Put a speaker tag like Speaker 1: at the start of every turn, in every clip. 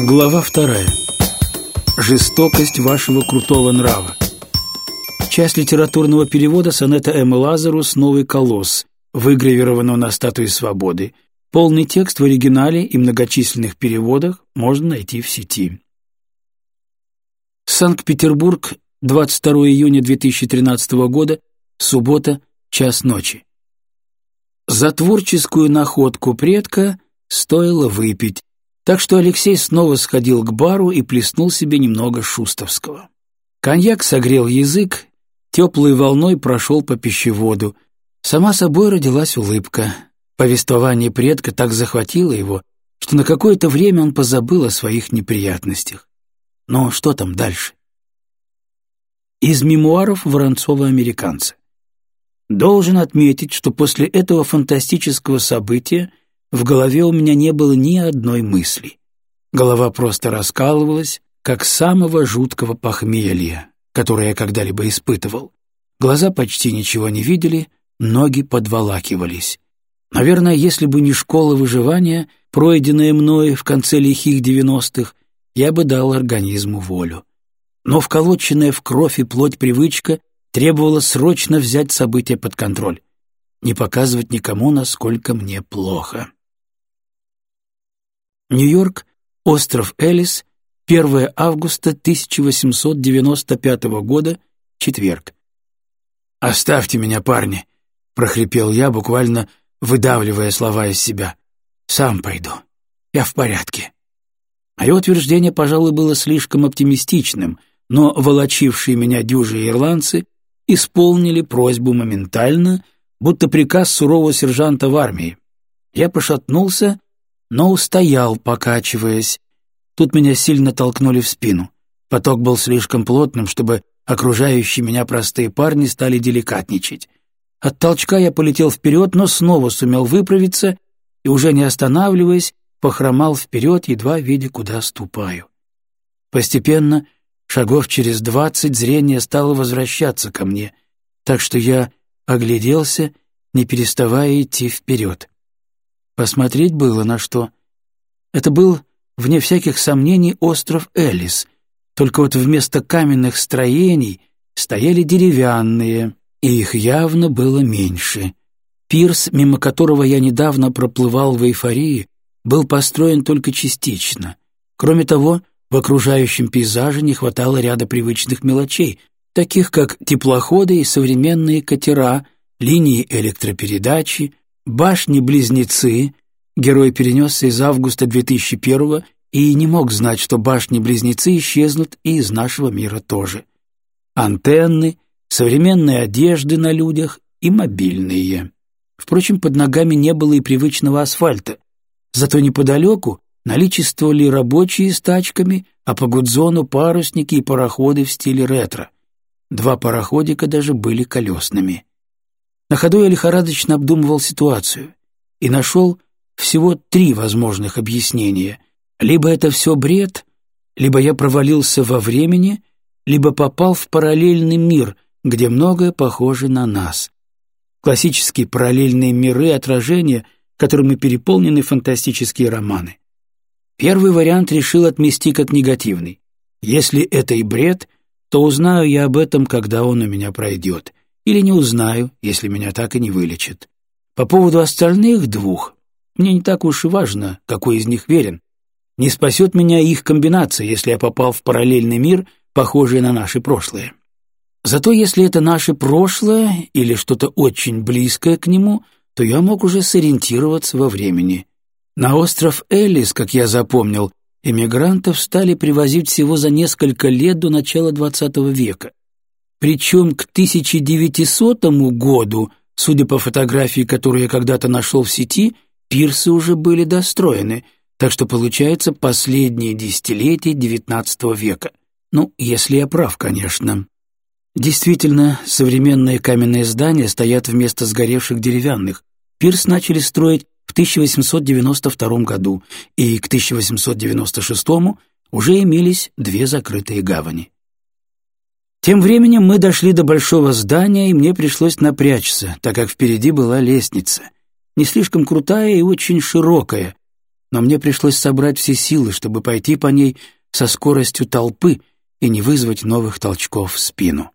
Speaker 1: Глава вторая. Жестокость вашего крутого нрава. Часть литературного перевода сонета Эммы Лазарус «Новый колосс», выгравированного на статуе свободы. Полный текст в оригинале и многочисленных переводах можно найти в сети. Санкт-Петербург, 22 июня 2013 года, суббота, час ночи. За творческую находку предка стоило выпить, так что Алексей снова сходил к бару и плеснул себе немного шустовского. Коньяк согрел язык, теплой волной прошел по пищеводу. Сама собой родилась улыбка. Повествование предка так захватило его, что на какое-то время он позабыл о своих неприятностях. Но что там дальше? Из мемуаров Воронцова-американца. Должен отметить, что после этого фантастического события в голове у меня не было ни одной мысли. Голова просто раскалывалась, как самого жуткого похмелья, которое я когда-либо испытывал. Глаза почти ничего не видели, ноги подволакивались. Наверное, если бы не школа выживания, пройденная мной в конце лихих девяностых, я бы дал организму волю. Но вколоченная в кровь и плоть привычка требовала срочно взять события под контроль, не показывать никому, насколько мне плохо. Нью-Йорк, остров Элис, 1 августа 1895 года, четверг. «Оставьте меня, парни!» — прохрипел я, буквально выдавливая слова из себя. «Сам пойду. Я в порядке». Мое утверждение, пожалуй, было слишком оптимистичным, но волочившие меня дюжи ирландцы исполнили просьбу моментально, будто приказ сурового сержанта в армии. Я пошатнулся но устоял, покачиваясь. Тут меня сильно толкнули в спину. Поток был слишком плотным, чтобы окружающие меня простые парни стали деликатничать. От толчка я полетел вперед, но снова сумел выправиться и, уже не останавливаясь, похромал вперед, едва видя, куда ступаю. Постепенно, шагов через двадцать, зрение стало возвращаться ко мне, так что я огляделся, не переставая идти вперед. Посмотреть было на что. Это был, вне всяких сомнений, остров Элис, только вот вместо каменных строений стояли деревянные, и их явно было меньше. Пирс, мимо которого я недавно проплывал в эйфории, был построен только частично. Кроме того, в окружающем пейзаже не хватало ряда привычных мелочей, таких как теплоходы и современные катера, линии электропередачи, Башни-близнецы герой перенесся из августа 2001 и не мог знать, что башни-близнецы исчезнут и из нашего мира тоже. Антенны, современные одежды на людях и мобильные. Впрочем, под ногами не было и привычного асфальта. Зато неподалеку наличествовали рабочие с тачками, а по гудзону парусники и пароходы в стиле ретро. Два пароходика даже были колесными. На ходу я лихорадочно обдумывал ситуацию и нашел всего три возможных объяснения. Либо это все бред, либо я провалился во времени, либо попал в параллельный мир, где многое похоже на нас. Классические параллельные миры отражения, которыми переполнены фантастические романы. Первый вариант решил отмести как негативный. Если это и бред, то узнаю я об этом, когда он у меня пройдет или не узнаю, если меня так и не вылечат. По поводу остальных двух, мне не так уж и важно, какой из них верен. Не спасет меня их комбинация, если я попал в параллельный мир, похожий на наше прошлое. Зато если это наше прошлое или что-то очень близкое к нему, то я мог уже сориентироваться во времени. На остров Элис, как я запомнил, эмигрантов стали привозить всего за несколько лет до начала XX века. Причем к 1900 году, судя по фотографии, которую я когда-то нашел в сети, пирсы уже были достроены, так что получается последние десятилетия XIX века. Ну, если я прав, конечно. Действительно, современные каменные здания стоят вместо сгоревших деревянных. Пирс начали строить в 1892 году, и к 1896 уже имелись две закрытые гавани. Тем временем мы дошли до большого здания, и мне пришлось напрячься, так как впереди была лестница. Не слишком крутая и очень широкая. но мне пришлось собрать все силы, чтобы пойти по ней со скоростью толпы и не вызвать новых толчков в спину.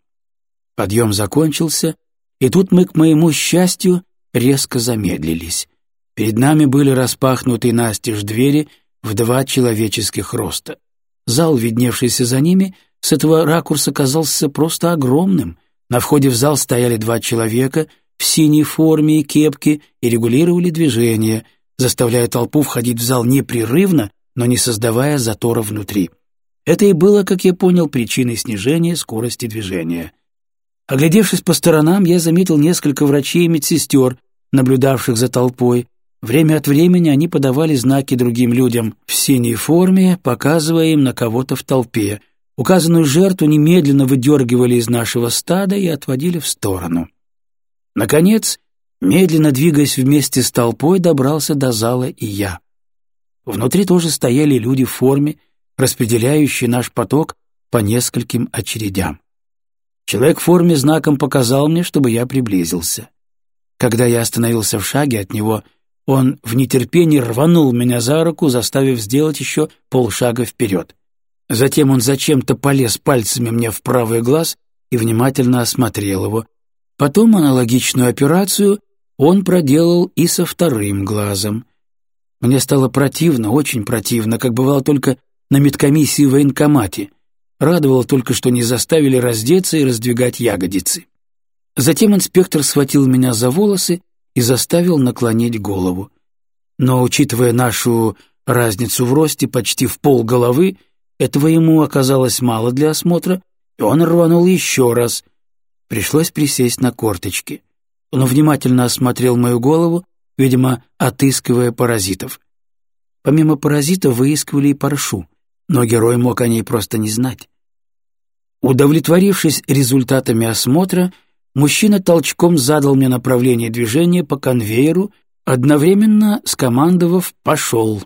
Speaker 1: Подъем закончился, и тут мы, к моему счастью, резко замедлились. Перед нами были распахнуты настежь двери в два человеческих роста. Зал, видневшийся за ними, с этого ракурса казался просто огромным. На входе в зал стояли два человека в синей форме и кепке и регулировали движение, заставляя толпу входить в зал непрерывно, но не создавая затора внутри. Это и было, как я понял, причиной снижения скорости движения. Оглядевшись по сторонам, я заметил несколько врачей и медсестер, наблюдавших за толпой. Время от времени они подавали знаки другим людям в синей форме, показывая им на кого-то в толпе. Указанную жертву немедленно выдергивали из нашего стада и отводили в сторону. Наконец, медленно двигаясь вместе с толпой, добрался до зала и я. Внутри тоже стояли люди в форме, распределяющие наш поток по нескольким очередям. Человек в форме знаком показал мне, чтобы я приблизился. Когда я остановился в шаге от него, он в нетерпении рванул меня за руку, заставив сделать еще полшага вперед. Затем он зачем-то полез пальцами мне в правый глаз и внимательно осмотрел его. Потом аналогичную операцию он проделал и со вторым глазом. Мне стало противно, очень противно, как бывало только на медкомиссии в военкомате. Радовало только, что не заставили раздеться и раздвигать ягодицы. Затем инспектор схватил меня за волосы и заставил наклонить голову. Но, учитывая нашу разницу в росте почти в пол головы, этого ему оказалось мало для осмотра, и он рванул еще раз. Пришлось присесть на корточки. Он внимательно осмотрел мою голову, видимо, отыскивая паразитов. Помимо паразитов выискивали и паршу, но герой мог о ней просто не знать. Удовлетворившись результатами осмотра, мужчина толчком задал мне направление движения по конвейеру, одновременно скомандовав «пошел».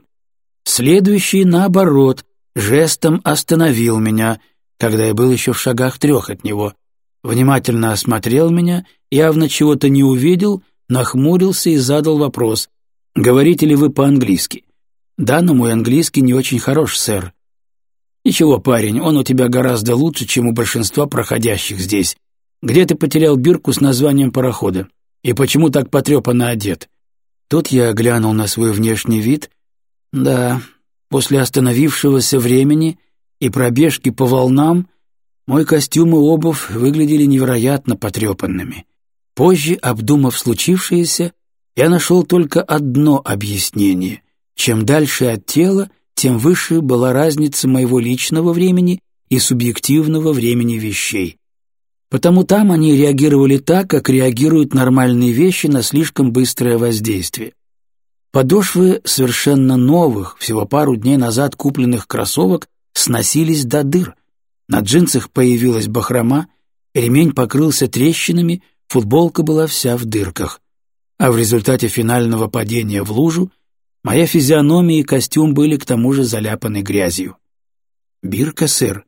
Speaker 1: Следующий, наоборот, жестом остановил меня, когда я был еще в шагах трех от него, внимательно осмотрел меня, явно чего-то не увидел, нахмурился и задал вопрос «Говорите ли вы по-английски?» «Да, но мой английский не очень хорош, сэр». «Ничего, парень, он у тебя гораздо лучше, чем у большинства проходящих здесь. Где ты потерял бирку с названием парохода? И почему так потрепанно одет?» Тут я глянул на свой внешний вид. Да, после остановившегося времени и пробежки по волнам мой костюм и обувь выглядели невероятно потрепанными. Позже, обдумав случившееся, я нашел только одно объяснение. Чем дальше от тела, тем выше была разница моего личного времени и субъективного времени вещей. Потому там они реагировали так, как реагируют нормальные вещи на слишком быстрое воздействие. Подошвы совершенно новых, всего пару дней назад купленных кроссовок сносились до дыр. На джинсах появилась бахрома, ремень покрылся трещинами, футболка была вся в дырках. А в результате финального падения в лужу моя физиономия и костюм были к тому же заляпаны грязью. «Бирка, сэр,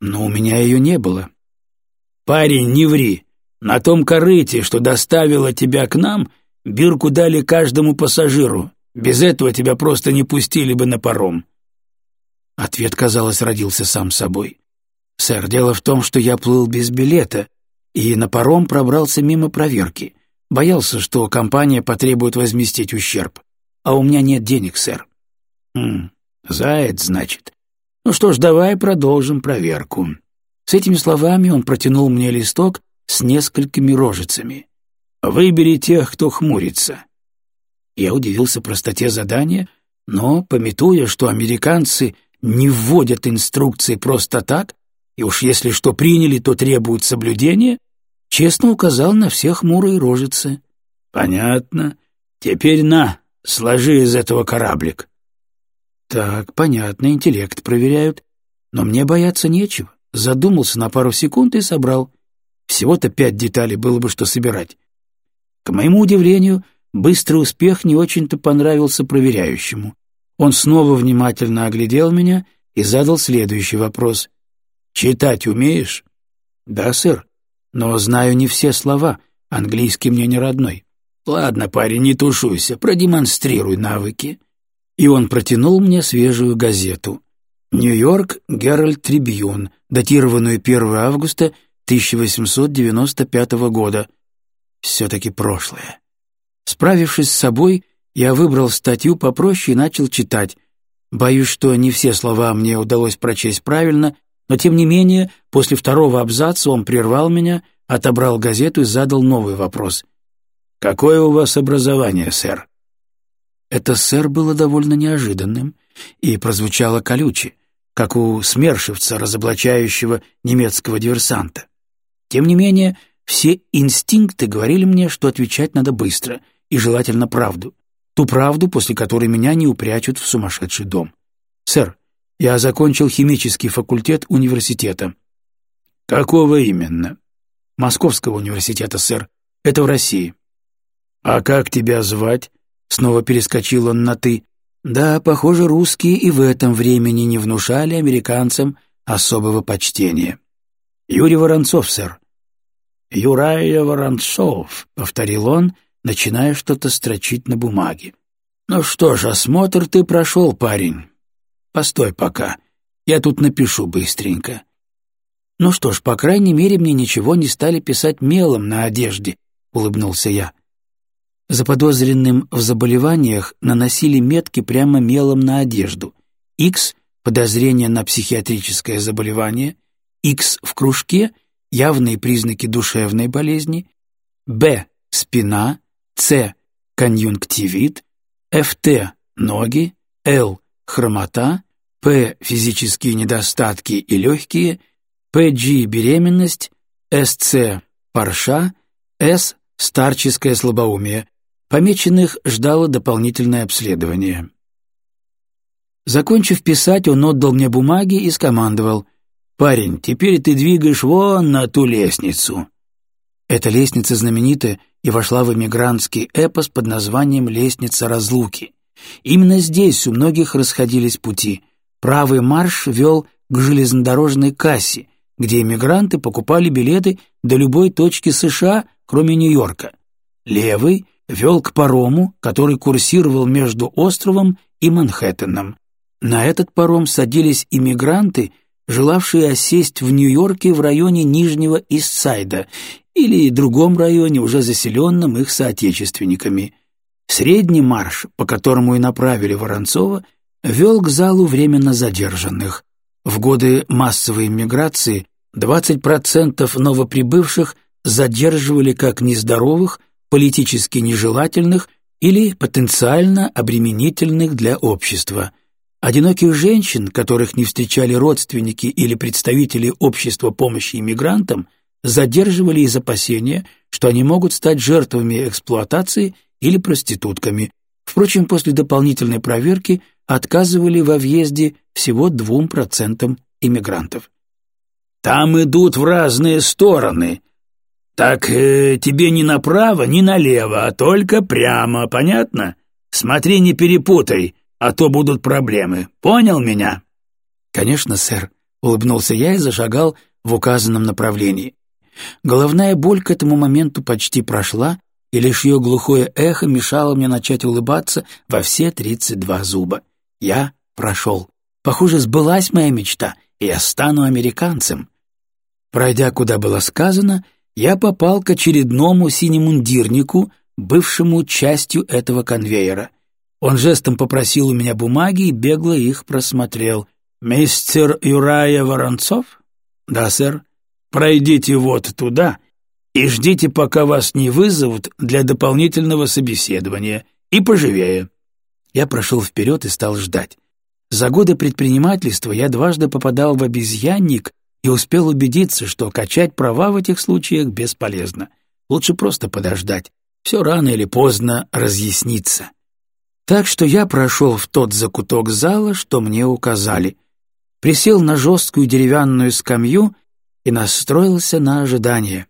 Speaker 1: но у меня ее не было», «Парень, не ври. На том корыте, что доставило тебя к нам, бирку дали каждому пассажиру. Без этого тебя просто не пустили бы на паром». Ответ, казалось, родился сам собой. «Сэр, дело в том, что я плыл без билета и на паром пробрался мимо проверки. Боялся, что компания потребует возместить ущерб. А у меня нет денег, сэр». «Хм, заяц, значит. Ну что ж, давай продолжим проверку». С этими словами он протянул мне листок с несколькими рожицами. «Выбери тех, кто хмурится». Я удивился простоте задания, но, пометуя, что американцы не вводят инструкции просто так, и уж если что приняли, то требуют соблюдения, честно указал на все хмурые рожицы. «Понятно. Теперь на, сложи из этого кораблик». «Так, понятно, интеллект проверяют, но мне бояться нечего задумался на пару секунд и собрал. Всего-то пять деталей было бы что собирать. К моему удивлению, быстрый успех не очень-то понравился проверяющему. Он снова внимательно оглядел меня и задал следующий вопрос. «Читать умеешь?» «Да, сэр, но знаю не все слова, английский мне не родной». «Ладно, парень, не тушуйся, продемонстрируй навыки». И он протянул мне свежую газету. «Нью-Йорк Геральт Трибьюн», датированную 1 августа 1895 года. Все-таки прошлое. Справившись с собой, я выбрал статью попроще и начал читать. Боюсь, что не все слова мне удалось прочесть правильно, но тем не менее, после второго абзаца он прервал меня, отобрал газету и задал новый вопрос. «Какое у вас образование, сэр?» Это «сэр» было довольно неожиданным и прозвучало колюче, как у смершивца, разоблачающего немецкого диверсанта. Тем не менее, все инстинкты говорили мне, что отвечать надо быстро и желательно правду. Ту правду, после которой меня не упрячут в сумасшедший дом. «Сэр, я закончил химический факультет университета». «Какого именно?» «Московского университета, сэр. Это в России». «А как тебя звать?» Снова перескочил он на «ты». Да, похоже, русские и в этом времени не внушали американцам особого почтения. «Юрий Воронцов, сэр». «Юрая Воронцов», — повторил он, начиная что-то строчить на бумаге. «Ну что ж, осмотр ты прошел, парень. Постой пока, я тут напишу быстренько». «Ну что ж, по крайней мере, мне ничего не стали писать мелом на одежде», — улыбнулся я. Заподозренным в заболеваниях наносили метки прямо мелом на одежду. X – подозрение на психиатрическое заболевание, X в кружке – явные признаки душевной болезни, B – спина, C – конъюнктивит, FT – ноги, L – хромота, P – физические недостатки и легкие, PG – беременность, SC – парша, S – старческое слабоумие, Помеченных ждало дополнительное обследование. Закончив писать, он отдал мне бумаги и скомандовал. «Парень, теперь ты двигаешь вон на ту лестницу». Эта лестница знаменита и вошла в эмигрантский эпос под названием «Лестница разлуки». Именно здесь у многих расходились пути. Правый марш вел к железнодорожной кассе, где эмигранты покупали билеты до любой точки США, кроме Нью-Йорка. Левый вел к парому, который курсировал между островом и Манхэттеном. На этот паром садились иммигранты, желавшие осесть в Нью-Йорке в районе Нижнего Истсайда или другом районе, уже заселенном их соотечественниками. Средний марш, по которому и направили Воронцова, вел к залу временно задержанных. В годы массовой иммиграции 20% новоприбывших задерживали как нездоровых, политически нежелательных или потенциально обременительных для общества. Одиноких женщин, которых не встречали родственники или представители общества помощи иммигрантам, задерживали из опасения, что они могут стать жертвами эксплуатации или проститутками. Впрочем, после дополнительной проверки отказывали во въезде всего 2% иммигрантов. «Там идут в разные стороны», «Так э, тебе не направо, ни налево, а только прямо, понятно? Смотри, не перепутай, а то будут проблемы. Понял меня?» «Конечно, сэр», — улыбнулся я и зашагал в указанном направлении. Головная боль к этому моменту почти прошла, и лишь ее глухое эхо мешало мне начать улыбаться во все тридцать два зуба. Я прошел. Похоже, сбылась моя мечта, и я стану американцем. Пройдя, куда было сказано, — я попал к очередному синемундирнику, бывшему частью этого конвейера. Он жестом попросил у меня бумаги и бегло их просмотрел. «Мистер Юрая Воронцов?» «Да, сэр». «Пройдите вот туда и ждите, пока вас не вызовут для дополнительного собеседования. И поживее». Я прошел вперед и стал ждать. За годы предпринимательства я дважды попадал в обезьянник и успел убедиться, что качать права в этих случаях бесполезно. Лучше просто подождать. Все рано или поздно разъяснится. Так что я прошел в тот закуток зала, что мне указали. Присел на жесткую деревянную скамью и настроился на ожидание.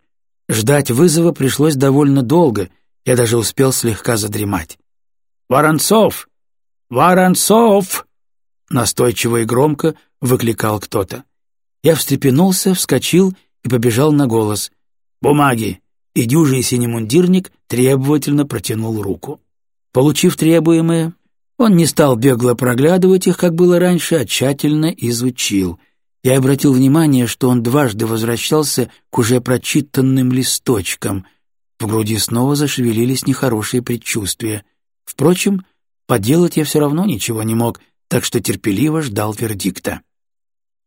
Speaker 1: Ждать вызова пришлось довольно долго, я даже успел слегка задремать. «Воронцов! Воронцов!» Настойчиво и громко выкликал кто-то. Я встрепенулся, вскочил и побежал на голос. «Бумаги!» И дюжий синемундирник требовательно протянул руку. Получив требуемое, Он не стал бегло проглядывать их, как было раньше, а тщательно изучил. Я обратил внимание, что он дважды возвращался к уже прочитанным листочкам. В груди снова зашевелились нехорошие предчувствия. Впрочем, поделать я все равно ничего не мог, так что терпеливо ждал вердикта.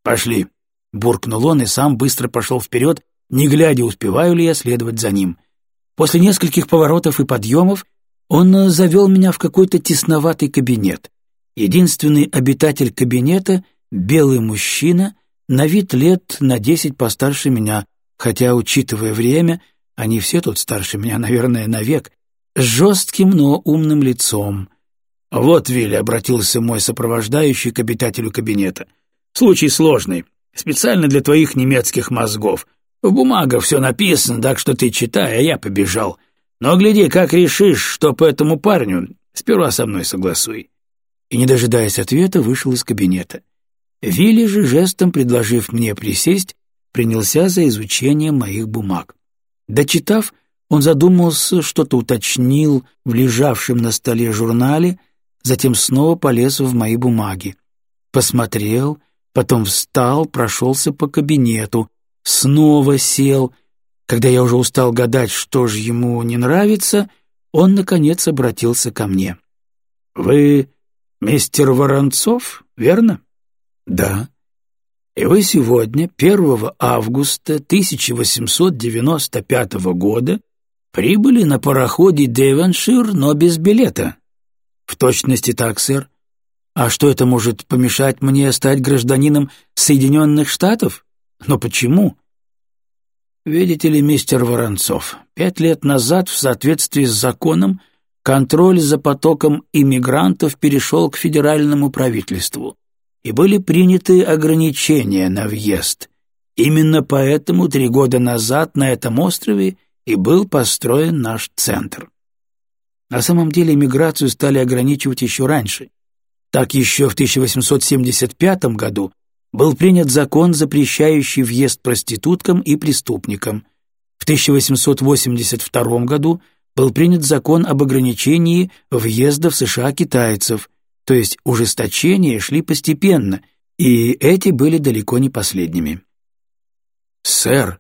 Speaker 1: «Пошли», — буркнул он и сам быстро пошел вперед, не глядя, успеваю ли я следовать за ним. После нескольких поворотов и подъемов он завел меня в какой-то тесноватый кабинет. Единственный обитатель кабинета — белый мужчина, на вид лет на десять постарше меня, хотя, учитывая время, они все тут старше меня, наверное, навек, с жестким, но умным лицом. «Вот, Вилли», — обратился мой сопровождающий к обитателю кабинета. «Случай сложный, специально для твоих немецких мозгов. В бумагах все написано, так что ты читай, а я побежал. Но гляди, как решишь, что по этому парню, сперва со мной согласуй». И, не дожидаясь ответа, вышел из кабинета. Вилли же, жестом предложив мне присесть, принялся за изучение моих бумаг. Дочитав, он задумался, что-то уточнил в лежавшем на столе журнале, затем снова полез в мои бумаги. Посмотрел, потом встал, прошелся по кабинету, снова сел. Когда я уже устал гадать, что же ему не нравится, он, наконец, обратился ко мне. «Вы мистер Воронцов, верно?» «Да». «И вы сегодня, 1 августа 1895 года, прибыли на пароходе «Девоншир», но без билета?» «В точности так, сэр. А что это может помешать мне стать гражданином Соединенных Штатов?» Но почему? Видите ли, мистер Воронцов, пять лет назад в соответствии с законом контроль за потоком иммигрантов перешел к федеральному правительству, и были приняты ограничения на въезд. Именно поэтому три года назад на этом острове и был построен наш центр. На самом деле иммиграцию стали ограничивать еще раньше. Так еще в 1875 году был принят закон, запрещающий въезд проституткам и преступникам. В 1882 году был принят закон об ограничении въезда в США китайцев, то есть ужесточения шли постепенно, и эти были далеко не последними. «Сэр,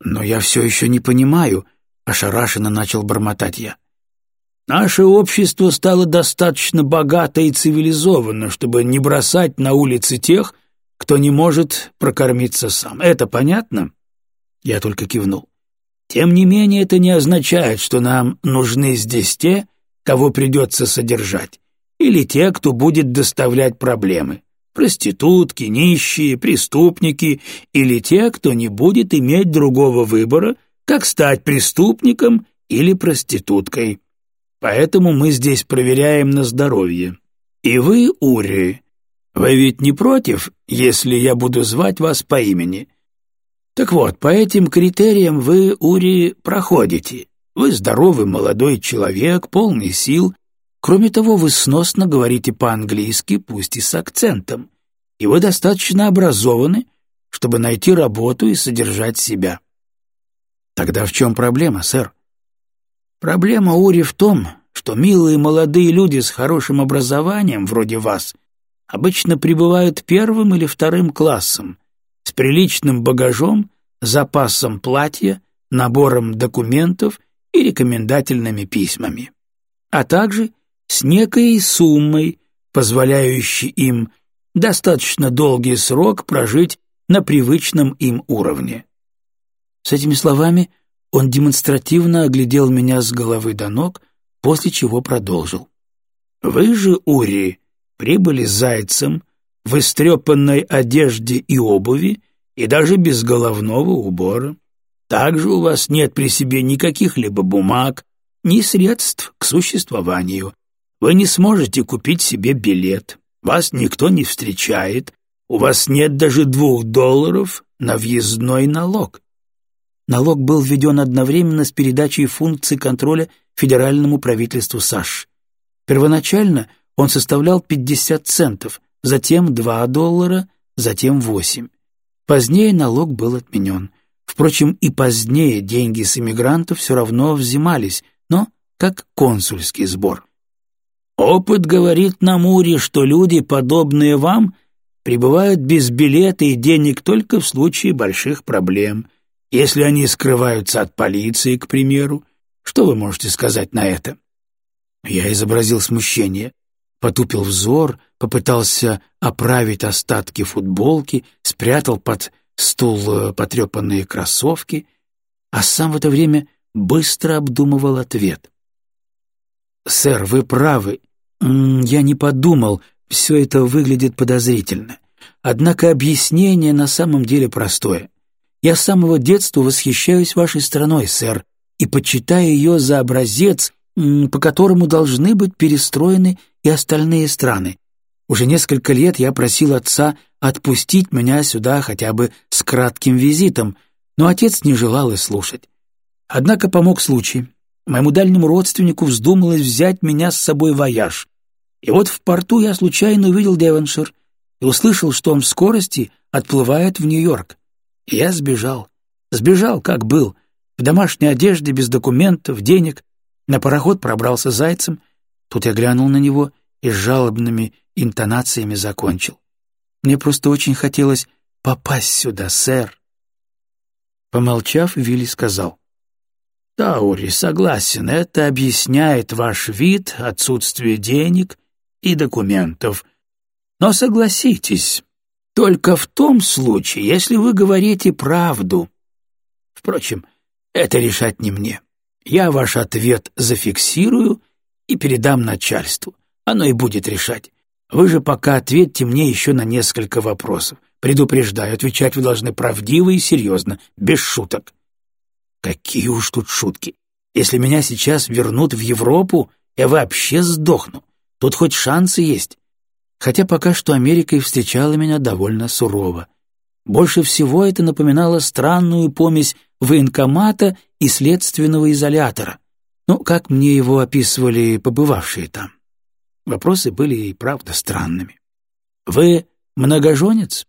Speaker 1: но я все еще не понимаю», — ошарашенно начал бормотать я. «Наше общество стало достаточно богато и цивилизовано, чтобы не бросать на улицы тех, кто не может прокормиться сам. Это понятно?» Я только кивнул. «Тем не менее, это не означает, что нам нужны здесь те, кого придется содержать, или те, кто будет доставлять проблемы. Проститутки, нищие, преступники или те, кто не будет иметь другого выбора, как стать преступником или проституткой. Поэтому мы здесь проверяем на здоровье. И вы, Ури, вы ведь не против, если я буду звать вас по имени? Так вот, по этим критериям вы, Ури, проходите. Вы здоровый молодой человек, полный сил. Кроме того, вы сносно говорите по-английски, пусть и с акцентом. И вы достаточно образованы, чтобы найти работу и содержать себя. Тогда в чем проблема, сэр? Проблема, Ури, в том, что милые молодые люди с хорошим образованием, вроде вас, обычно прибывают первым или вторым классом, с приличным багажом, запасом платья, набором документов и рекомендательными письмами, а также с некой суммой, позволяющей им достаточно долгий срок прожить на привычном им уровне. С этими словами он демонстративно оглядел меня с головы до ног, после чего продолжил. «Вы же, Ури, прибыли зайцем в истрепанной одежде и обуви и даже без головного убора. Также у вас нет при себе никаких либо бумаг, ни средств к существованию. Вы не сможете купить себе билет, вас никто не встречает, у вас нет даже двух долларов на въездной налог. Налог был введен одновременно с передачей функций контроля федеральному правительству САШ. Первоначально он составлял 50 центов, затем 2 доллара, затем 8. Позднее налог был отменен. Впрочем, и позднее деньги с иммигрантов все равно взимались, но как консульский сбор. Опыт говорит на Муре, что люди, подобные вам, прибывают без билета и денег только в случае больших проблем. Если они скрываются от полиции, к примеру, что вы можете сказать на это?» Я изобразил смущение, потупил взор, попытался оправить остатки футболки, спрятал под стул э, потрепанные кроссовки, а сам в это время быстро обдумывал ответ. «Сэр, вы правы. Я не подумал, все это выглядит подозрительно. Однако объяснение на самом деле простое. Я с самого детства восхищаюсь вашей страной, сэр, и почитаю ее за образец, по которому должны быть перестроены и остальные страны. Уже несколько лет я просил отца отпустить меня сюда хотя бы с кратким визитом, но отец не желал и слушать. Однако помог случай. Моему дальнему родственнику вздумалось взять меня с собой вояж. И вот в порту я случайно увидел Девоншир и услышал, что он в скорости отплывает в Нью-Йорк. И я сбежал. Сбежал, как был, в домашней одежде, без документов, денег. На пароход пробрался зайцем. Тут я глянул на него и с жалобными интонациями закончил. Мне просто очень хотелось попасть сюда, сэр. Помолчав, Вилли сказал. Таури, согласен, это объясняет ваш вид, отсутствие денег и документов. Но согласитесь, только в том случае, если вы говорите правду. Впрочем, это решать не мне. Я ваш ответ зафиксирую и передам начальству. Оно и будет решать. Вы же пока ответьте мне еще на несколько вопросов. Предупреждаю, отвечать вы должны правдиво и серьезно, без шуток. Какие уж тут шутки. Если меня сейчас вернут в Европу, я вообще сдохну. Тут хоть шансы есть. Хотя пока что Америка и встречала меня довольно сурово. Больше всего это напоминало странную помесь военкомата и следственного изолятора. Ну, как мне его описывали побывавшие там. Вопросы были и правда странными. «Вы многоженец?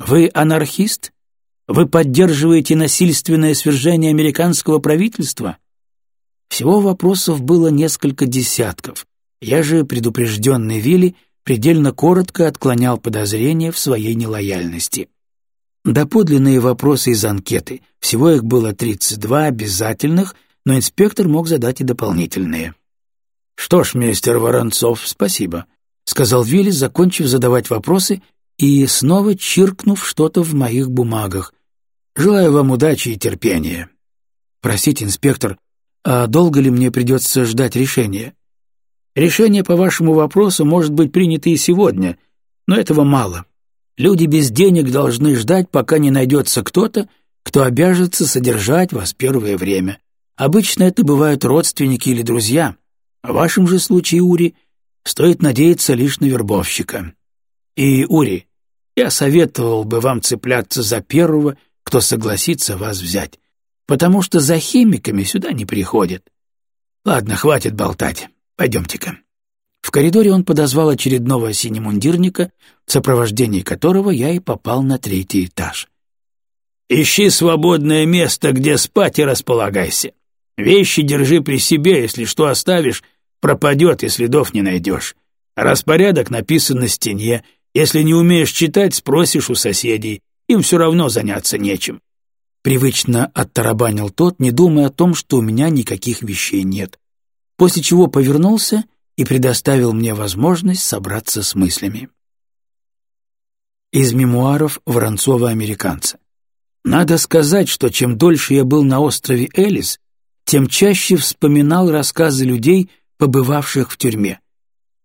Speaker 1: Вы анархист? Вы поддерживаете насильственное свержение американского правительства? Всего вопросов было несколько десятков. Я же, предупрежденный Вилли, предельно коротко отклонял подозрения в своей нелояльности. Доподлинные вопросы из анкеты, всего их было 32 обязательных, но инспектор мог задать и дополнительные. «Что ж, мистер Воронцов, спасибо», — сказал Вилли, закончив задавать вопросы и снова чиркнув что-то в моих бумагах. «Желаю вам удачи и терпения». «Простите, инспектор, а долго ли мне придется ждать решения?» «Решение по вашему вопросу может быть принято и сегодня, но этого мало. Люди без денег должны ждать, пока не найдется кто-то, кто обяжется содержать вас первое время. Обычно это бывают родственники или друзья». В вашем же случае, Ури, стоит надеяться лишь на вербовщика. И, Ури, я советовал бы вам цепляться за первого, кто согласится вас взять, потому что за химиками сюда не приходят. Ладно, хватит болтать, пойдемте-ка. В коридоре он подозвал очередного синемундирника, в сопровождении которого я и попал на третий этаж. «Ищи свободное место, где спать и располагайся. Вещи держи при себе, если что оставишь, пропадет, и следов не найдешь. Распорядок написан на стене. Если не умеешь читать, спросишь у соседей. Им все равно заняться нечем. Привычно оттарабанил тот, не думая о том, что у меня никаких вещей нет. После чего повернулся и предоставил мне возможность собраться с мыслями. Из мемуаров Воронцова-американца. Надо сказать, что чем дольше я был на острове Элис, тем чаще вспоминал рассказы людей, побывавших в тюрьме.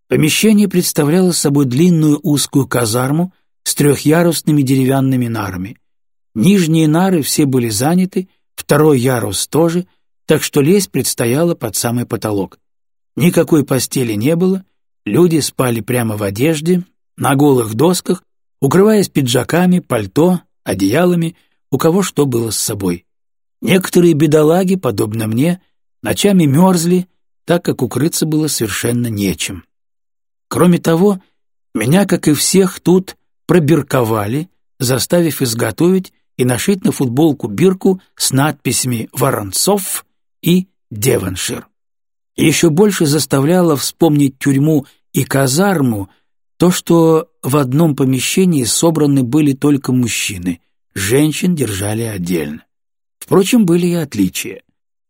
Speaker 1: Помещение представляло собой длинную узкую казарму с трехъярусными деревянными нарами. Нижние нары все были заняты, второй ярус тоже, так что лезть предстояло под самый потолок. Никакой постели не было, люди спали прямо в одежде, на голых досках, укрываясь пиджаками, пальто, одеялами, у кого что было с собой. Некоторые бедолаги, подобно мне, ночами мерзли, так как укрыться было совершенно нечем. Кроме того, меня, как и всех тут, пробирковали, заставив изготовить и нашить на футболку бирку с надписями «Воронцов» и «Деваншир». Еще больше заставляло вспомнить тюрьму и казарму то, что в одном помещении собраны были только мужчины, женщин держали отдельно. Впрочем, были и отличия.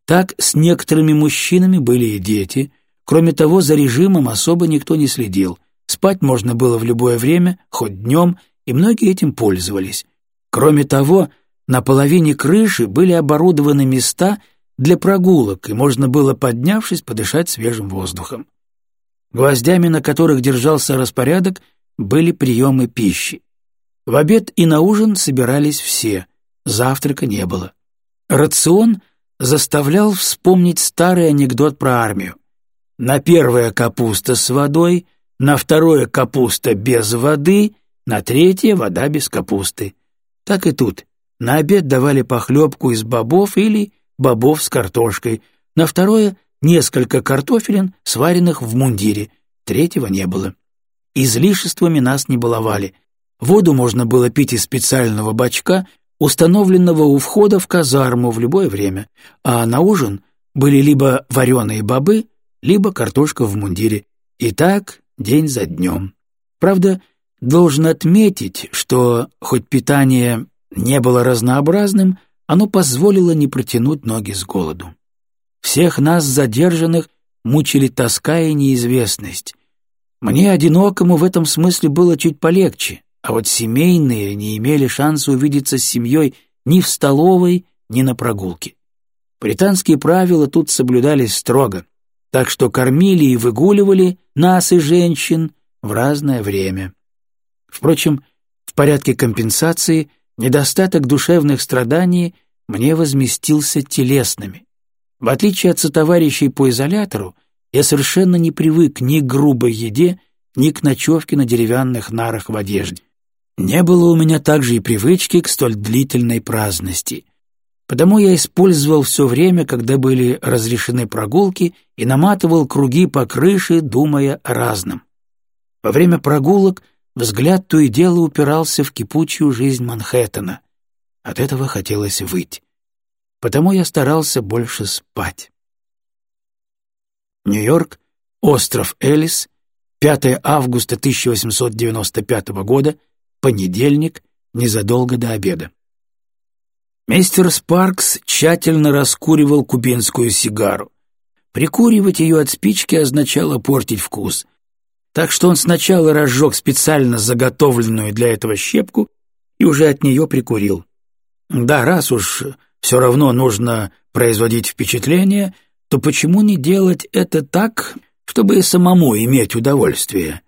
Speaker 1: Так с некоторыми мужчинами были и дети. Кроме того, за режимом особо никто не следил. Спать можно было в любое время, хоть днем, и многие этим пользовались. Кроме того, на половине крыши были оборудованы места для прогулок, и можно было, поднявшись, подышать свежим воздухом. Гвоздями, на которых держался распорядок, были приемы пищи. В обед и на ужин собирались все, завтрака не было. Рацион заставлял вспомнить старый анекдот про армию. На первое капуста с водой, на второе капуста без воды, на третье вода без капусты. Так и тут. На обед давали похлебку из бобов или бобов с картошкой, на второе — несколько картофелин, сваренных в мундире, третьего не было. Излишествами нас не баловали. Воду можно было пить из специального бачка, установленного у входа в казарму в любое время, а на ужин были либо вареные бобы, либо картошка в мундире. И так день за днем. Правда, должен отметить, что хоть питание не было разнообразным, оно позволило не протянуть ноги с голоду. Всех нас, задержанных, мучили тоска и неизвестность. Мне, одинокому, в этом смысле было чуть полегче, а вот семейные не имели шанса увидеться с семьей ни в столовой, ни на прогулке. Британские правила тут соблюдались строго, так что кормили и выгуливали нас и женщин в разное время. Впрочем, в порядке компенсации недостаток душевных страданий мне возместился телесными. В отличие от сотоварищей по изолятору, я совершенно не привык ни к грубой еде, ни к ночевке на деревянных нарах в одежде. Не было у меня также и привычки к столь длительной праздности. Потому я использовал все время, когда были разрешены прогулки, и наматывал круги по крыше, думая о разном. Во время прогулок взгляд то и дело упирался в кипучую жизнь Манхэттена. От этого хотелось выть. Потому я старался больше спать. Нью-Йорк, остров Элис, 5 августа 1895 года, понедельник, незадолго до обеда. Мистер Спаркс тщательно раскуривал кубинскую сигару. Прикуривать ее от спички означало портить вкус, так что он сначала разжег специально заготовленную для этого щепку и уже от нее прикурил. Да, раз уж все равно нужно производить впечатление, то почему не делать это так, чтобы и самому иметь удовольствие?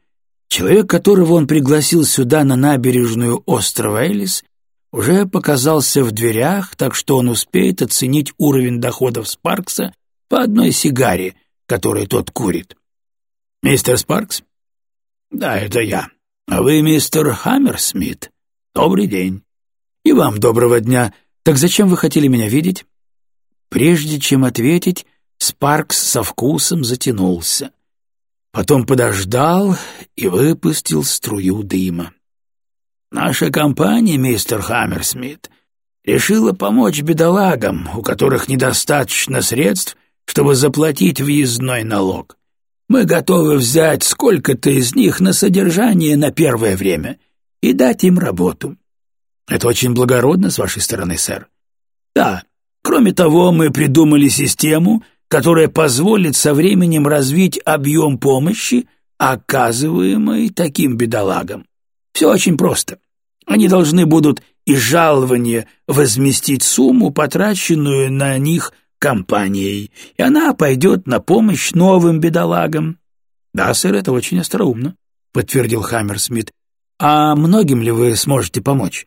Speaker 1: Человек, которого он пригласил сюда на набережную острова Элис, уже показался в дверях, так что он успеет оценить уровень доходов Спаркса по одной сигаре, которой тот курит. «Мистер Спаркс?» «Да, это я. А вы мистер Хаммерсмит? Добрый день». «И вам доброго дня. Так зачем вы хотели меня видеть?» Прежде чем ответить, Спаркс со вкусом затянулся. Потом подождал и выпустил струю дыма. «Наша компания, мистер Хаммерсмит, решила помочь бедолагам, у которых недостаточно средств, чтобы заплатить въездной налог. Мы готовы взять сколько-то из них на содержание на первое время и дать им работу. Это очень благородно с вашей стороны, сэр. Да, кроме того, мы придумали систему, которая позволит со временем развить объем помощи, оказываемой таким бедолагам. Все очень просто. Они должны будут из жалования возместить сумму, потраченную на них компанией, и она пойдет на помощь новым бедолагам. — Да, сэр, это очень остроумно, — подтвердил Хаммерсмит. — А многим ли вы сможете помочь?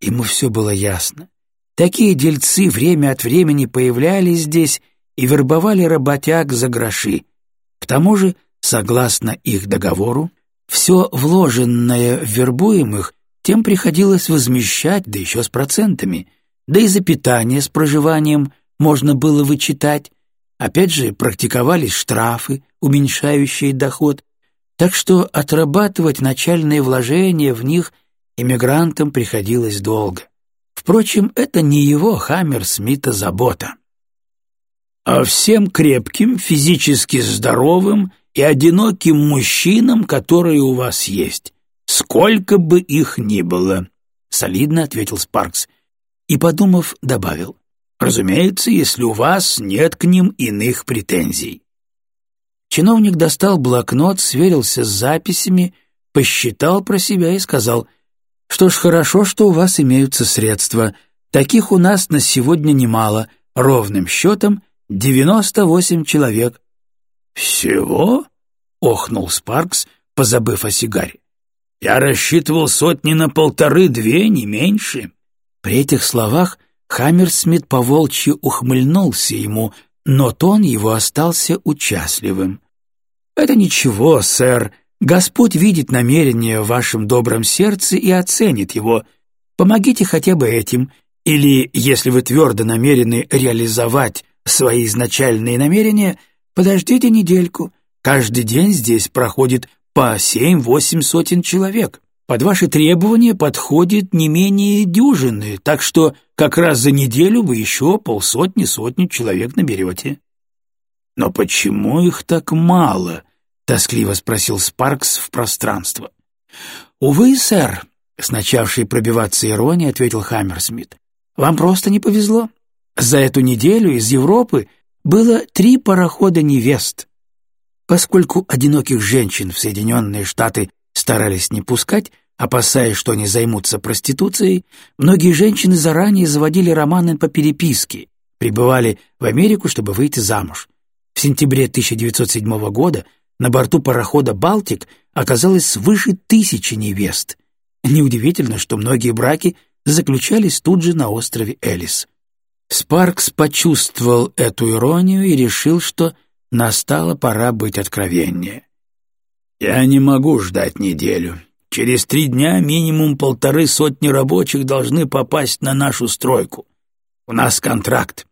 Speaker 1: Ему все было ясно. Такие дельцы время от времени появлялись здесь и вербовали работяг за гроши. К тому же, согласно их договору, все вложенное в вербуемых тем приходилось возмещать, да еще с процентами, да и за питание с проживанием можно было вычитать. Опять же, практиковались штрафы, уменьшающие доход, так что отрабатывать начальные вложения в них иммигрантам приходилось долго. Впрочем, это не его Хаммер Смита забота. А всем крепким, физически здоровым и одиноким мужчинам, которые у вас есть, сколько бы их ни было», — солидно ответил Спаркс и, подумав, добавил. «Разумеется, если у вас нет к ним иных претензий». Чиновник достал блокнот, сверился с записями, посчитал про себя и сказал, «Что ж, хорошо, что у вас имеются средства. Таких у нас на сегодня немало, ровным счетом 98 человек». «Всего?» — охнул Спаркс, позабыв о сигаре. «Я рассчитывал сотни на полторы-две, не меньше». При этих словах Хаммерсмит поволчьи ухмыльнулся ему, но тон его остался участливым. «Это ничего, сэр. Господь видит намерение в вашем добром сердце и оценит его. Помогите хотя бы этим, или, если вы твердо намерены реализовать свои изначальные намерения, подождите недельку. Каждый день здесь проходит по семь-восемь сотен человек. Под ваши требования подходит не менее дюжины, так что как раз за неделю вы еще полсотни-сотни человек наберете». «Но почему их так мало?» — тоскливо спросил Спаркс в пространство. «Увы, сэр», — с начавшей пробиваться иронией ответил Хаммерсмит, «вам просто не повезло. За эту неделю из Европы было три парохода невест. Поскольку одиноких женщин в Соединенные Штаты старались не пускать, опасаясь, что они займутся проституцией, многие женщины заранее заводили романы по переписке, прибывали в Америку, чтобы выйти замуж. В сентябре 1907 года на борту парохода «Балтик» оказалось свыше тысячи невест. Неудивительно, что многие браки заключались тут же на острове Элис. Спаркс почувствовал эту иронию и решил, что настала пора быть откровеннее. «Я не могу ждать неделю. Через три дня минимум полторы сотни рабочих должны попасть на нашу стройку. У нас контракт».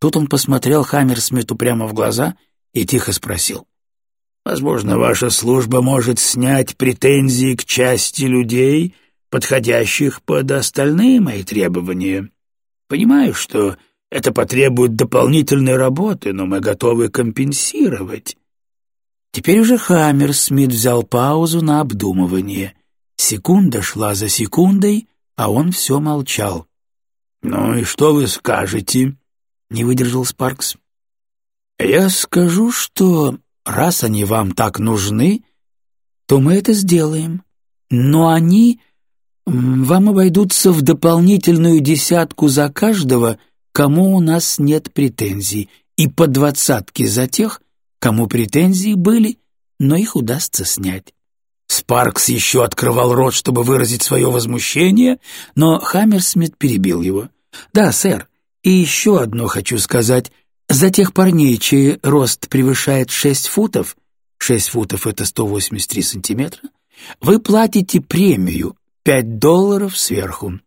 Speaker 1: Тут он посмотрел Хаммерсмиту прямо в глаза и тихо спросил. «Возможно, ваша служба может снять претензии к части людей, подходящих под остальные мои требования. Понимаю, что это потребует дополнительной работы, но мы готовы компенсировать. Теперь уже Хаммерсмит взял паузу на обдумывание. Секунда шла за секундой, а он все молчал. «Ну и что вы скажете?» — не выдержал Спаркс. «Я скажу, что раз они вам так нужны, то мы это сделаем. Но они вам обойдутся в дополнительную десятку за каждого, кому у нас нет претензий, и по двадцатке за тех, кому претензии были, но их удастся снять. Спаркс еще открывал рот, чтобы выразить свое возмущение, но Хаммерсмит перебил его. «Да, сэр, и еще одно хочу сказать. За тех парней, чей рост превышает шесть футов, шесть футов — это сто восемьдесят три сантиметра, вы платите премию пять долларов сверху».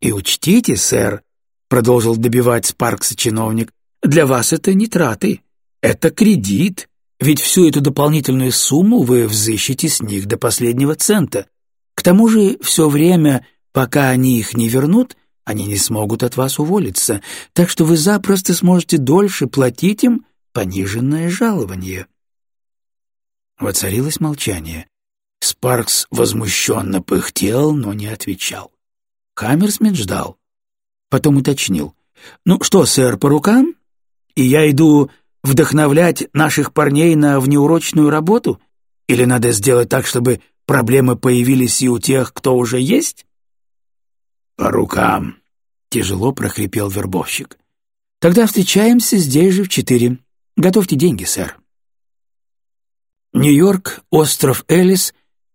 Speaker 1: «И учтите, сэр», — продолжил добивать Спаркса чиновник, «для вас это не траты. Это кредит, ведь всю эту дополнительную сумму вы взыщете с них до последнего цента. К тому же все время, пока они их не вернут, они не смогут от вас уволиться, так что вы запросто сможете дольше платить им пониженное жалование». Воцарилось молчание. Спаркс возмущенно пыхтел, но не отвечал. Хаммерсмит ждал. Потом уточнил. «Ну что, сэр, по рукам? И я иду вдохновлять наших парней на внеурочную работу? Или надо сделать так, чтобы проблемы появились и у тех, кто уже есть? По рукам, тяжело прохрипел вербовщик. Тогда встречаемся здесь же в четыре. Готовьте деньги, сэр. Нью-Йорк, остров Элис,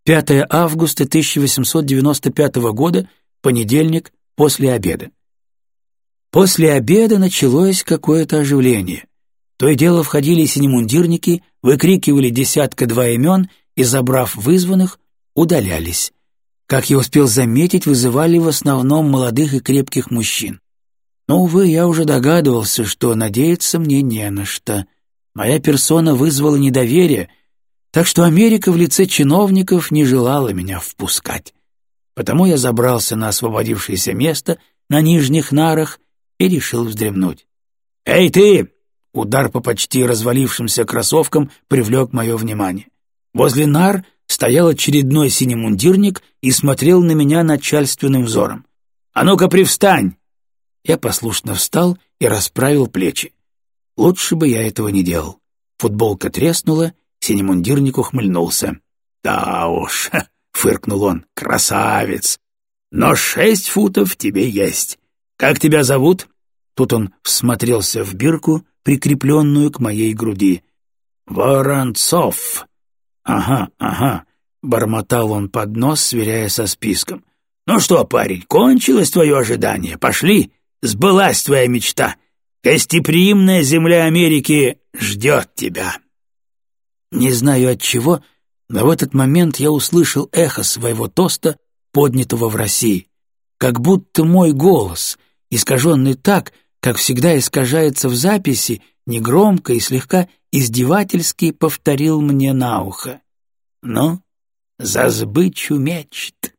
Speaker 1: 5 августа 1895 года, понедельник, после обеда. После обеда началось какое-то оживление. То и дело входили синемундирники, выкрикивали десятка-два имен и, забрав вызванных, удалялись. Как я успел заметить, вызывали в основном молодых и крепких мужчин. Но, увы, я уже догадывался, что надеяться мне не на что. Моя персона вызвала недоверие, так что Америка в лице чиновников не желала меня впускать. Потому я забрался на освободившееся место на нижних нарах и решил вздремнуть. «Эй, ты!» Удар по почти развалившимся кроссовкам привлек мое внимание. Возле нар стоял очередной синемундирник и смотрел на меня начальственным взором. «А ну-ка, привстань!» Я послушно встал и расправил плечи. Лучше бы я этого не делал. Футболка треснула, синемундирник ухмыльнулся. «Да уж», — фыркнул он, — «красавец! Но шесть футов тебе есть. Как тебя зовут?» Тут он всмотрелся в бирку, прикрепленную к моей груди. «Воронцов!» «Ага, ага», — бормотал он под нос, сверяя со списком. «Ну что, парень, кончилось твое ожидание? Пошли, сбылась твоя мечта. Гостеприимная земля Америки ждет тебя». Не знаю от чего, но в этот момент я услышал эхо своего тоста, поднятого в России. Как будто мой голос, искаженный так, как всегда искажается в записи, негромко и слегка издевательски повторил мне на ухо. «Ну, за сбычу мечт!»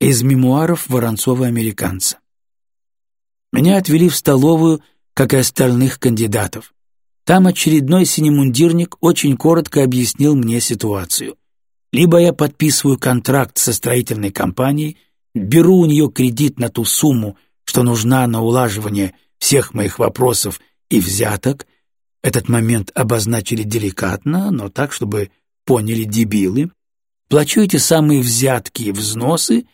Speaker 1: Из мемуаров Воронцова-американца. Меня отвели в столовую, как и остальных кандидатов. Там очередной синемундирник очень коротко объяснил мне ситуацию. Либо я подписываю контракт со строительной компанией, беру у нее кредит на ту сумму, что нужна на улаживание всех моих вопросов и взяток. Этот момент обозначили деликатно, но так, чтобы поняли дебилы. Плачу эти самые взятки и взносы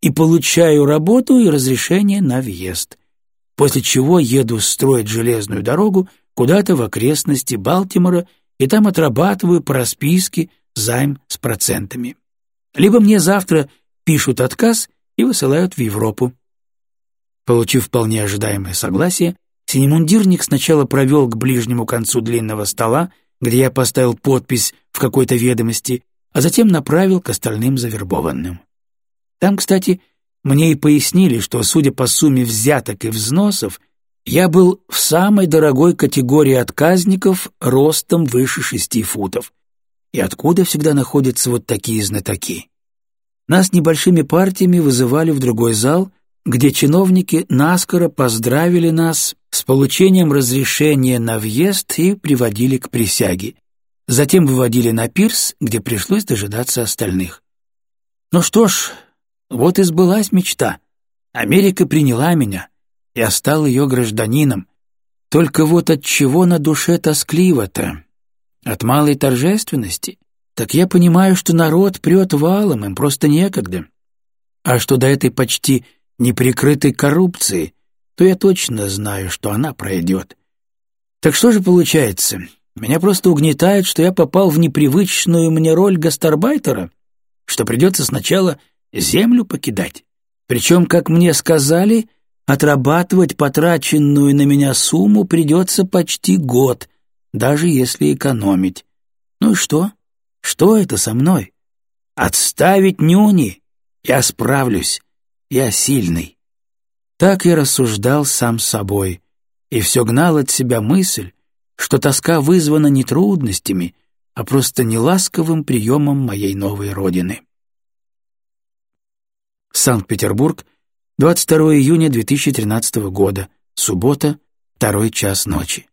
Speaker 1: и получаю работу и разрешение на въезд. После чего еду строить железную дорогу куда-то в окрестности Балтимора и там отрабатываю по расписке займ с процентами. Либо мне завтра пишут отказ и высылают в Европу. Получив вполне ожидаемое согласие, синемундирник сначала провел к ближнему концу длинного стола, где я поставил подпись в какой-то ведомости, а затем направил к остальным завербованным. Там, кстати, мне и пояснили, что, судя по сумме взяток и взносов, я был в самой дорогой категории отказников ростом выше шести футов. И откуда всегда находятся вот такие знатоки? Нас небольшими партиями вызывали в другой зал, где чиновники наскоро поздравили нас с получением разрешения на въезд и приводили к присяге. Затем выводили на пирс, где пришлось дожидаться остальных. Ну что ж, вот и сбылась мечта. Америка приняла меня. Я стал ее гражданином. Только вот от чего на душе тоскливо-то? От малой торжественности? Так я понимаю, что народ прет валом, им просто некогда. А что до этой почти неприкрытой коррупции, то я точно знаю, что она пройдет. Так что же получается? Меня просто угнетает, что я попал в непривычную мне роль гастарбайтера, что придется сначала землю покидать. Причем, как мне сказали, отрабатывать потраченную на меня сумму придется почти год, даже если экономить. Ну и что? Что это со мной? Отставить нюни? Я справлюсь. Я сильный. Так я рассуждал сам собой, и все гнал от себя мысль, что тоска вызвана не трудностями, а просто неласковым приемом моей новой родины. Санкт-Петербург, 22 июня 2013 года, суббота, второй час ночи.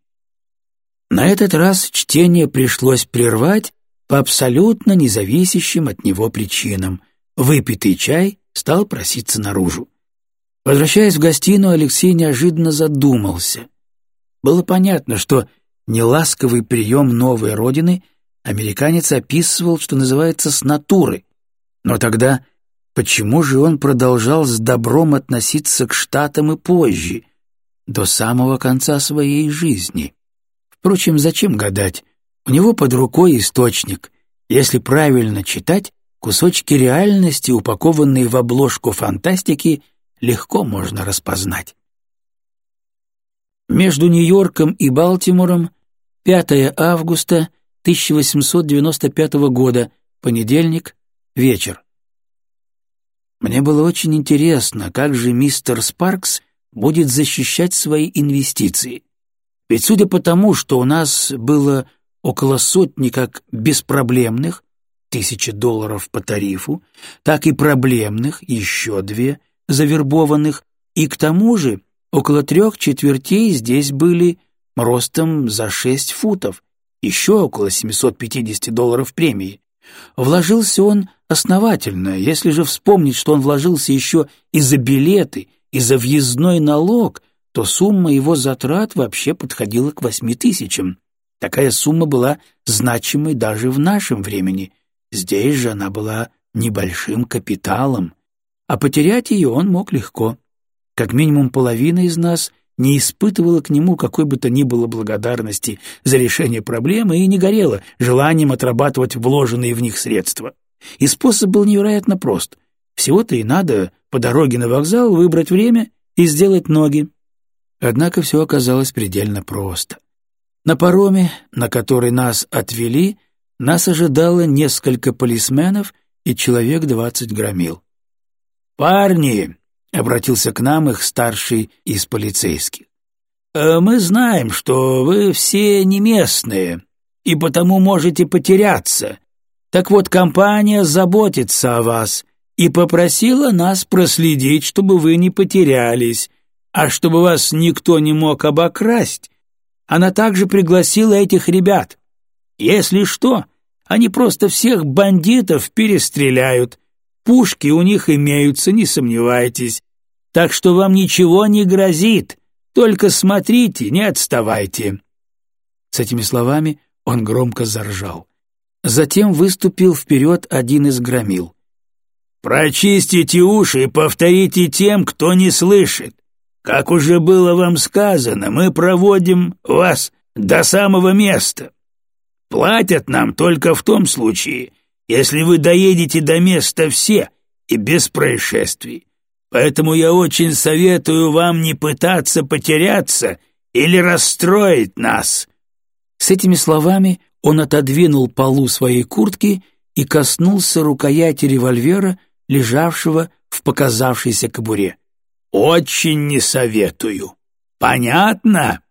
Speaker 1: На этот раз чтение пришлось прервать по абсолютно независящим от него причинам. Выпитый чай стал проситься наружу. Возвращаясь в гостиную, Алексей неожиданно задумался. Было понятно, что неласковый прием новой родины американец описывал, что называется, с натуры. Но тогда почему же он продолжал с добром относиться к Штатам и позже, до самого конца своей жизни? Впрочем, зачем гадать? У него под рукой источник. Если правильно читать, Кусочки реальности, упакованные в обложку фантастики, легко можно распознать. Между Нью-Йорком и Балтимором 5 августа 1895 года, понедельник, вечер. Мне было очень интересно, как же мистер Спаркс будет защищать свои инвестиции. Ведь судя по тому, что у нас было около сотни как беспроблемных, тысячи долларов по тарифу, так и проблемных, еще две, завербованных, и к тому же около трех четвертей здесь были ростом за шесть футов, еще около 750 долларов премии. Вложился он основательно, если же вспомнить, что он вложился еще и за билеты, и за въездной налог, то сумма его затрат вообще подходила к восьми тысячам. Такая сумма была значимой даже в нашем времени. Здесь же она была небольшим капиталом, а потерять ее он мог легко. Как минимум половина из нас не испытывала к нему какой бы то ни было благодарности за решение проблемы и не горела желанием отрабатывать вложенные в них средства. И способ был невероятно прост. Всего-то и надо по дороге на вокзал выбрать время и сделать ноги. Однако все оказалось предельно просто. На пароме, на который нас отвели, нас ожидало несколько полисменов и человек двадцать громил. «Парни!» — обратился к нам их старший из полицейских. «э, «Мы знаем, что вы все не местные, и потому можете потеряться. Так вот, компания заботится о вас и попросила нас проследить, чтобы вы не потерялись, а чтобы вас никто не мог обокрасть. Она также пригласила этих ребят. Если что, они просто всех бандитов перестреляют, Пушки у них имеются, не сомневайтесь. Так что вам ничего не грозит. Только смотрите, не отставайте». С этими словами он громко заржал. Затем выступил вперед один из громил. «Прочистите уши и повторите тем, кто не слышит. Как уже было вам сказано, мы проводим вас до самого места. Платят нам только в том случае, если вы доедете до места все и без происшествий. Поэтому я очень советую вам не пытаться потеряться или расстроить нас». С этими словами он отодвинул полу своей куртки и коснулся рукояти револьвера, лежавшего в показавшейся кобуре. «Очень не советую. Понятно?»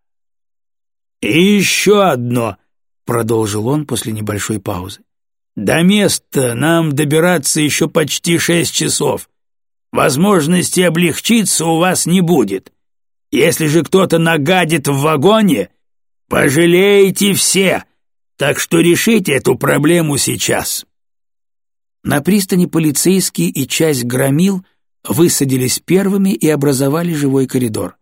Speaker 1: «И еще одно», — продолжил он после небольшой паузы. До места нам добираться еще почти шесть часов. Возможности облегчиться у вас не будет. Если же кто-то нагадит в вагоне, пожалеете все, так что решите эту проблему сейчас». На пристани полицейские и часть громил высадились первыми и образовали живой коридор.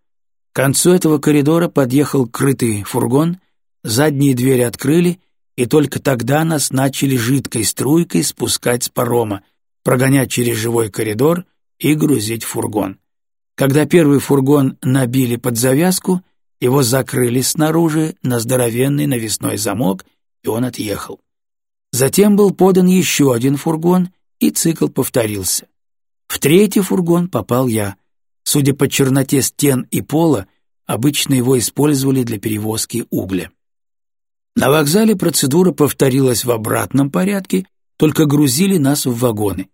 Speaker 1: К концу этого коридора подъехал крытый фургон, задние двери открыли, и только тогда нас начали жидкой струйкой спускать с парома, прогонять через живой коридор и грузить в фургон. Когда первый фургон набили под завязку, его закрыли снаружи на здоровенный навесной замок, и он отъехал. Затем был подан еще один фургон, и цикл повторился. В третий фургон попал я. Судя по черноте стен и пола, обычно его использовали для перевозки угля. На вокзале процедура повторилась в обратном порядке, только грузили нас в вагоны.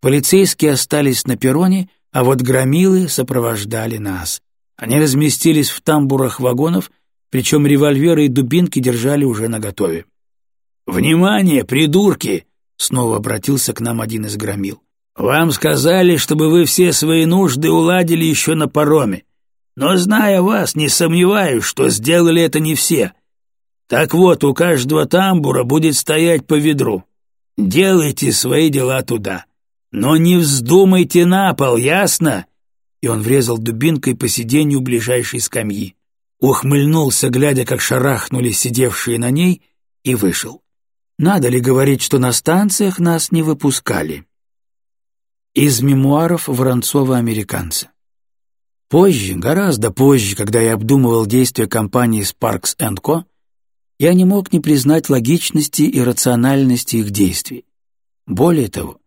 Speaker 1: Полицейские остались на перроне, а вот громилы сопровождали нас. Они разместились в тамбурах вагонов, причем револьверы и дубинки держали уже наготове. «Внимание, придурки!» — снова обратился к нам один из громил. «Вам сказали, чтобы вы все свои нужды уладили еще на пароме. Но, зная вас, не сомневаюсь, что сделали это не все. Так вот, у каждого тамбура будет стоять по ведру. Делайте свои дела туда. Но не вздумайте на пол, ясно?» И он врезал дубинкой по сиденью ближайшей скамьи. Ухмыльнулся, глядя, как шарахнули сидевшие на ней, и вышел. Надо ли говорить, что на станциях нас не выпускали? Из мемуаров Воронцова-американца. Позже, гораздо позже, когда я обдумывал действия компании Sparks Co., я не мог не признать логичности и рациональности их действий. Более того,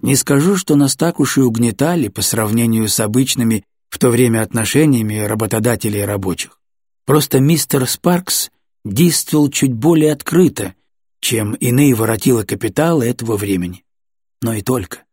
Speaker 1: не скажу, что нас так уж и угнетали по сравнению с обычными в то время отношениями работодателей и рабочих. Просто мистер Спаркс действовал чуть более открыто, чем иные воротила капитала этого времени. Но и только.